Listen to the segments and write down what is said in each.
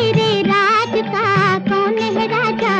तेरे राज का कौन है राजा?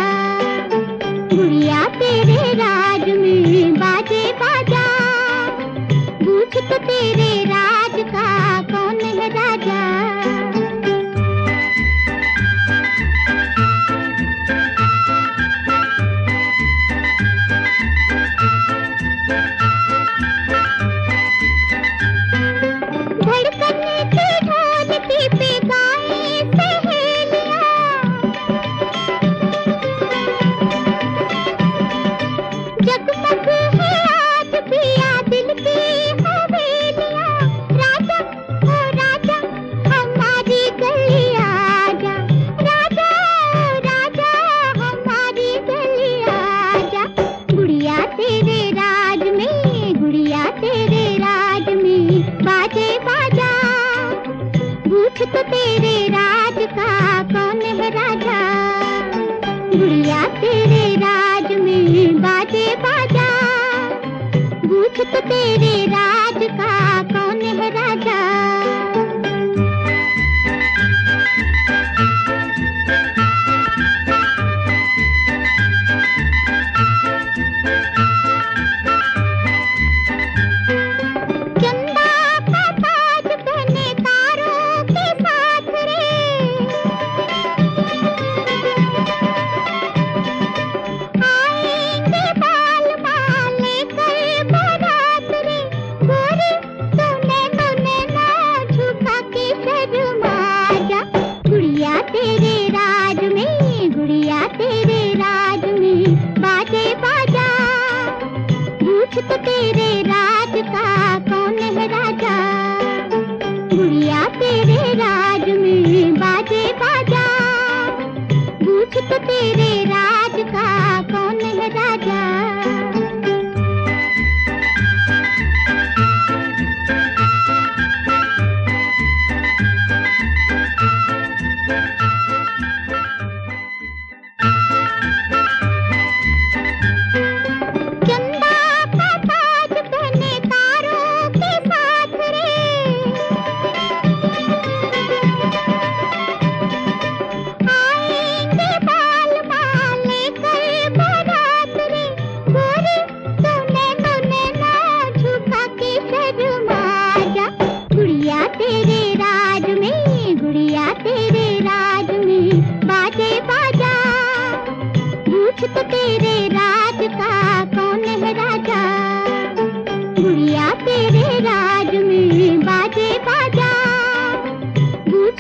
तो तेरे राज का कौन है राजा?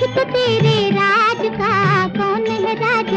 दुख तो तेरे राज का कौन है राज?